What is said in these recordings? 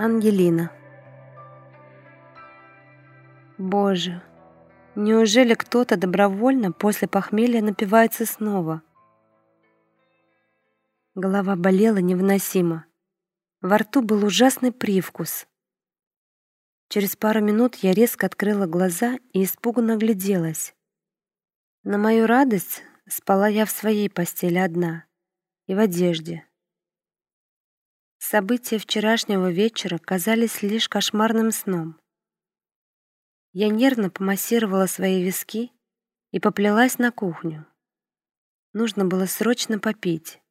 Ангелина. Боже, неужели кто-то добровольно после похмелья напивается снова? Голова болела невыносимо. Во рту был ужасный привкус. Через пару минут я резко открыла глаза и испуганно огляделась. На мою радость спала я в своей постели одна и в одежде. События вчерашнего вечера казались лишь кошмарным сном. Я нервно помассировала свои виски и поплелась на кухню. Нужно было срочно попить.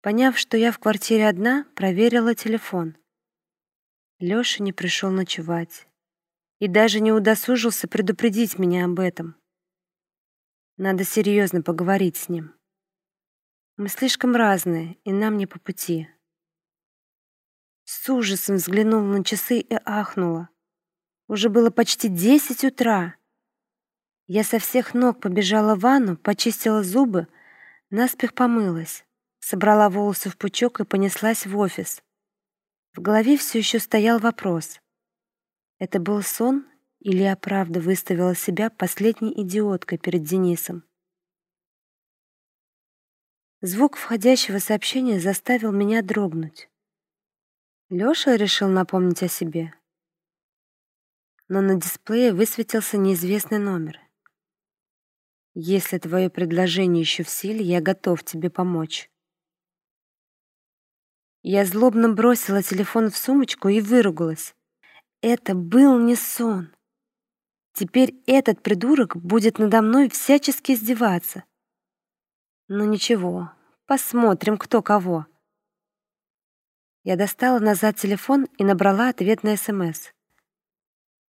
Поняв, что я в квартире одна, проверила телефон. Лёша не пришел ночевать и даже не удосужился предупредить меня об этом. Надо серьезно поговорить с ним. Мы слишком разные, и нам не по пути. С ужасом взглянула на часы и ахнула. Уже было почти десять утра. Я со всех ног побежала в ванну, почистила зубы, наспех помылась, собрала волосы в пучок и понеслась в офис. В голове все еще стоял вопрос. Это был сон или я правда выставила себя последней идиоткой перед Денисом? Звук входящего сообщения заставил меня дрогнуть. Лёша решил напомнить о себе. Но на дисплее высветился неизвестный номер. Если твое предложение еще в силе, я готов тебе помочь. Я злобно бросила телефон в сумочку и выругалась. Это был не сон. Теперь этот придурок будет надо мной всячески издеваться. Ну ничего, посмотрим, кто кого. Я достала назад телефон и набрала ответ на СМС.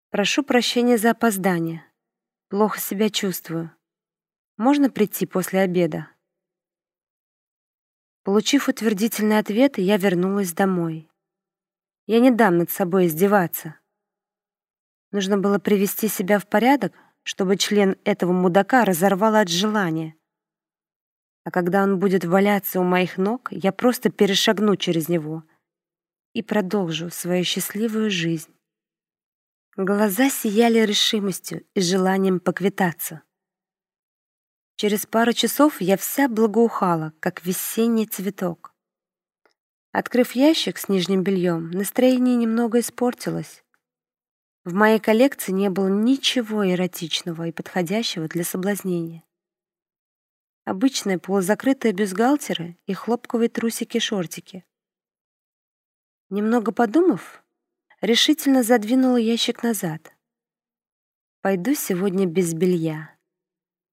«Прошу прощения за опоздание. Плохо себя чувствую. Можно прийти после обеда?» Получив утвердительный ответ, я вернулась домой. Я не дам над собой издеваться. Нужно было привести себя в порядок, чтобы член этого мудака разорвало от желания. А когда он будет валяться у моих ног, я просто перешагну через него — и продолжу свою счастливую жизнь. Глаза сияли решимостью и желанием поквитаться. Через пару часов я вся благоухала, как весенний цветок. Открыв ящик с нижним бельем, настроение немного испортилось. В моей коллекции не было ничего эротичного и подходящего для соблазнения. Обычные полузакрытые бюстгальтеры и хлопковые трусики-шортики. Немного подумав, решительно задвинула ящик назад. Пойду сегодня без белья,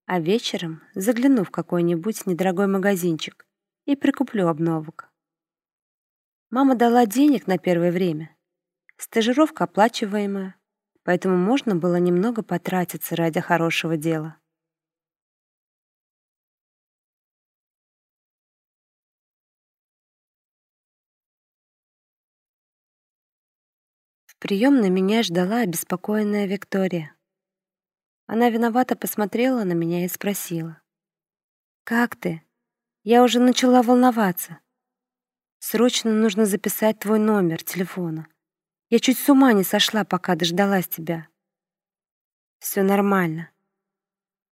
а вечером загляну в какой-нибудь недорогой магазинчик и прикуплю обновок. Мама дала денег на первое время. Стажировка оплачиваемая, поэтому можно было немного потратиться ради хорошего дела. Приемной меня ждала обеспокоенная Виктория. Она виновато посмотрела на меня и спросила. «Как ты? Я уже начала волноваться. Срочно нужно записать твой номер телефона. Я чуть с ума не сошла, пока дождалась тебя». «Все нормально.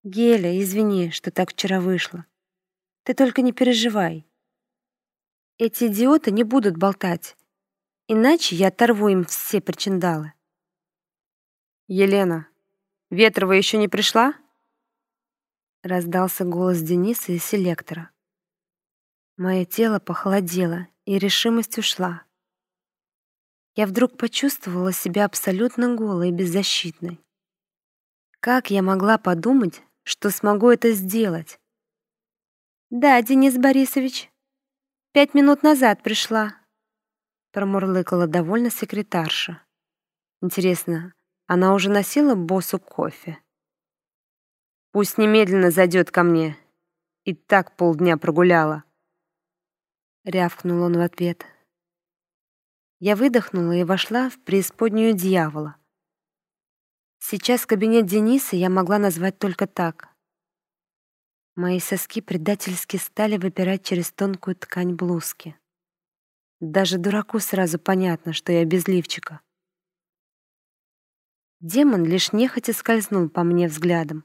Геля, извини, что так вчера вышло. Ты только не переживай. Эти идиоты не будут болтать. Иначе я оторву им все причиндалы. «Елена, Ветрова еще не пришла?» Раздался голос Дениса из селектора. Мое тело похолодело, и решимость ушла. Я вдруг почувствовала себя абсолютно голой и беззащитной. Как я могла подумать, что смогу это сделать? «Да, Денис Борисович, пять минут назад пришла», промурлыкала довольно секретарша. Интересно, она уже носила боссу кофе? Пусть немедленно зайдет ко мне. И так полдня прогуляла. Рявкнул он в ответ. Я выдохнула и вошла в преисподнюю дьявола. Сейчас кабинет Дениса я могла назвать только так. Мои соски предательски стали выпирать через тонкую ткань блузки. Даже дураку сразу понятно, что я без лифчика. Демон лишь нехотя скользнул по мне взглядом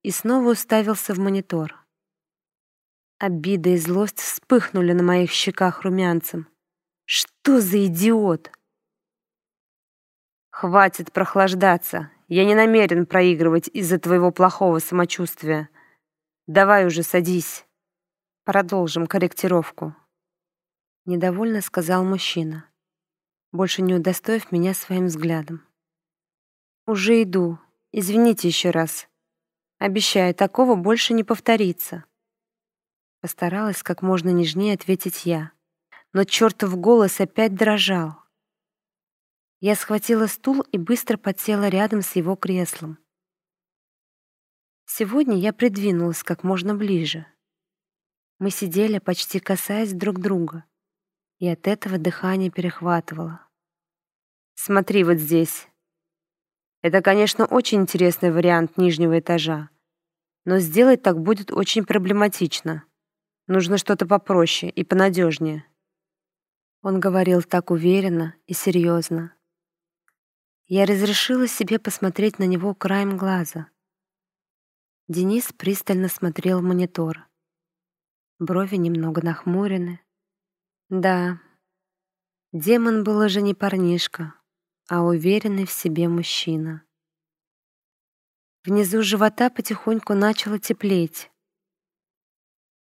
и снова уставился в монитор. Обида и злость вспыхнули на моих щеках румянцем. Что за идиот? Хватит прохлаждаться. Я не намерен проигрывать из-за твоего плохого самочувствия. Давай уже садись. Продолжим корректировку. Недовольно сказал мужчина, больше не удостоив меня своим взглядом. Уже иду. Извините еще раз. Обещаю, такого больше не повторится. Постаралась как можно нежнее ответить я, но чертов голос опять дрожал. Я схватила стул и быстро подсела рядом с его креслом. Сегодня я придвинулась как можно ближе. Мы сидели, почти касаясь друг друга, и от этого дыхание перехватывало. «Смотри вот здесь». Это, конечно, очень интересный вариант нижнего этажа, но сделать так будет очень проблематично. Нужно что-то попроще и понадежнее. Он говорил так уверенно и серьезно. Я разрешила себе посмотреть на него краем глаза. Денис пристально смотрел в монитор. Брови немного нахмурены. Да, демон был уже не парнишка, а уверенный в себе мужчина. Внизу живота потихоньку начало теплеть.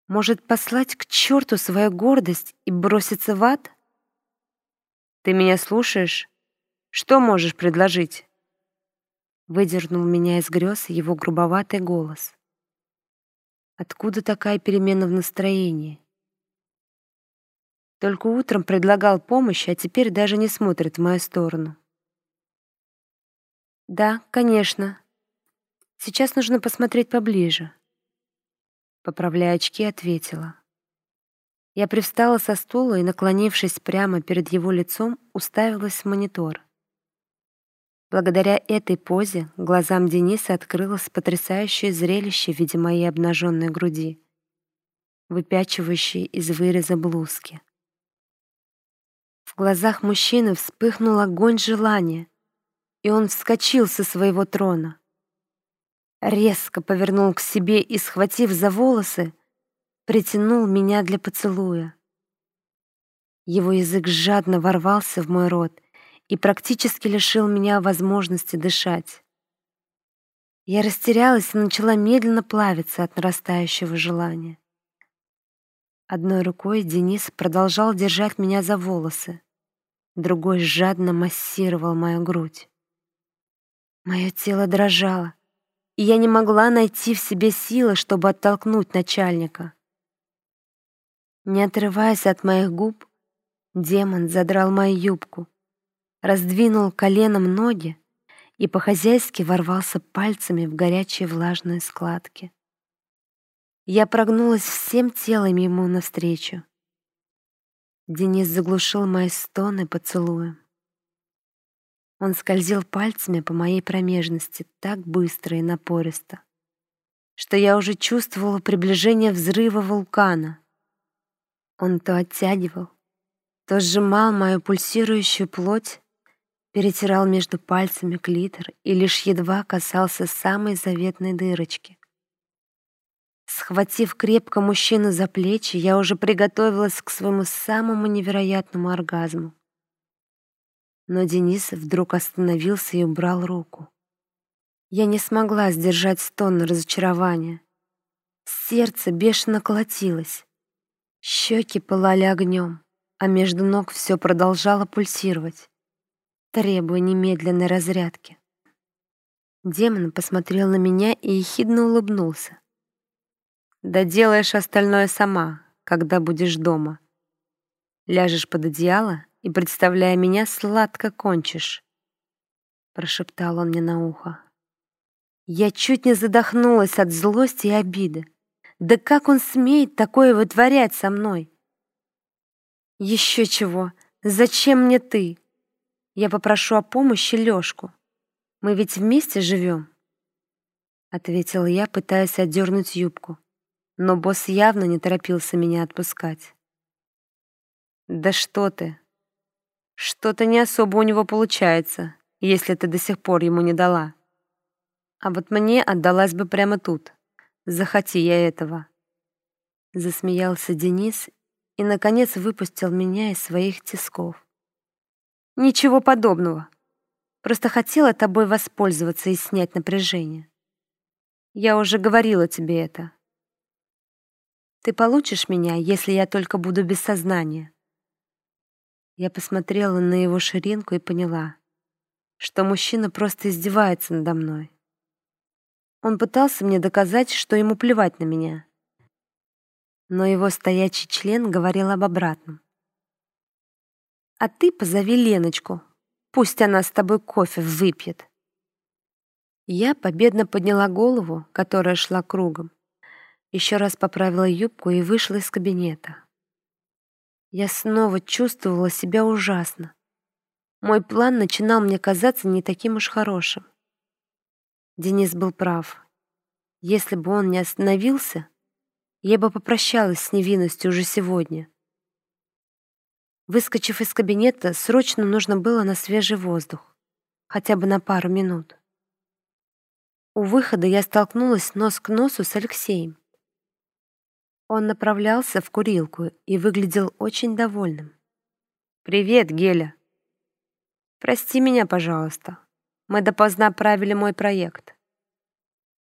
Может, послать к черту свою гордость и броситься в ад? Ты меня слушаешь? Что можешь предложить?» Выдернул меня из грез его грубоватый голос. Откуда такая перемена в настроении? Только утром предлагал помощь, а теперь даже не смотрит в мою сторону. «Да, конечно. Сейчас нужно посмотреть поближе», поправляя очки, ответила. Я привстала со стула и, наклонившись прямо перед его лицом, уставилась в монитор. Благодаря этой позе глазам Дениса открылось потрясающее зрелище в виде моей обнаженной груди, выпячивающей из выреза блузки. Глазах мужчины вспыхнул огонь желания, и он вскочил со своего трона резко повернул к себе и, схватив за волосы, притянул меня для поцелуя. Его язык жадно ворвался в мой рот и практически лишил меня возможности дышать. Я растерялась и начала медленно плавиться от нарастающего желания. Одной рукой Денис продолжал держать меня за волосы, другой жадно массировал мою грудь. Мое тело дрожало, и я не могла найти в себе силы, чтобы оттолкнуть начальника. Не отрываясь от моих губ, демон задрал мою юбку, раздвинул коленом ноги и по-хозяйски ворвался пальцами в горячие влажные складки. Я прогнулась всем телом ему навстречу. Денис заглушил мои стоны поцелуем. Он скользил пальцами по моей промежности так быстро и напористо, что я уже чувствовала приближение взрыва вулкана. Он то оттягивал, то сжимал мою пульсирующую плоть, перетирал между пальцами клитор и лишь едва касался самой заветной дырочки. Схватив крепко мужчину за плечи, я уже приготовилась к своему самому невероятному оргазму. Но Денис вдруг остановился и убрал руку. Я не смогла сдержать стон разочарования. Сердце бешено колотилось. Щеки пылали огнем, а между ног все продолжало пульсировать, требуя немедленной разрядки. Демон посмотрел на меня и ехидно улыбнулся. «Да делаешь остальное сама, когда будешь дома. Ляжешь под одеяло и, представляя меня, сладко кончишь», — прошептал он мне на ухо. Я чуть не задохнулась от злости и обиды. Да как он смеет такое вытворять со мной? Еще чего? Зачем мне ты? Я попрошу о помощи Лёшку. Мы ведь вместе живем. Ответила я, пытаясь отдернуть юбку. Но босс явно не торопился меня отпускать. Да что ты? Что-то не особо у него получается, если ты до сих пор ему не дала. А вот мне отдалась бы прямо тут. Захоти я этого. Засмеялся Денис и, наконец, выпустил меня из своих тисков. Ничего подобного. Просто хотела тобой воспользоваться и снять напряжение. Я уже говорила тебе это. Ты получишь меня, если я только буду без сознания. Я посмотрела на его ширинку и поняла, что мужчина просто издевается надо мной. Он пытался мне доказать, что ему плевать на меня. Но его стоячий член говорил об обратном. «А ты позови Леночку, пусть она с тобой кофе выпьет». Я победно подняла голову, которая шла кругом, еще раз поправила юбку и вышла из кабинета. Я снова чувствовала себя ужасно. Мой план начинал мне казаться не таким уж хорошим. Денис был прав. Если бы он не остановился, я бы попрощалась с невинностью уже сегодня. Выскочив из кабинета, срочно нужно было на свежий воздух, хотя бы на пару минут. У выхода я столкнулась нос к носу с Алексеем. Он направлялся в курилку и выглядел очень довольным. «Привет, Геля!» «Прости меня, пожалуйста. Мы допоздна правили мой проект.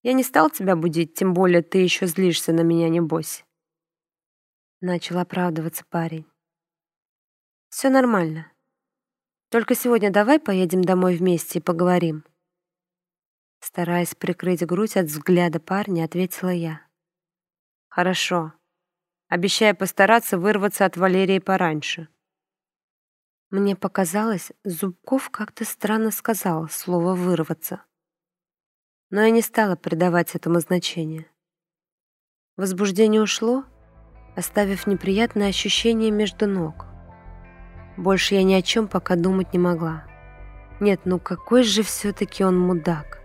Я не стал тебя будить, тем более ты еще злишься на меня, небось. Начал оправдываться парень. Все нормально. Только сегодня давай поедем домой вместе и поговорим. Стараясь прикрыть грудь от взгляда парня, ответила я. Хорошо. Обещаю постараться вырваться от Валерии пораньше. Мне показалось, Зубков как-то странно сказал слово «вырваться». Но я не стала придавать этому значения. Возбуждение ушло, оставив неприятное ощущение между ног. Больше я ни о чем пока думать не могла. Нет, ну какой же все-таки он мудак.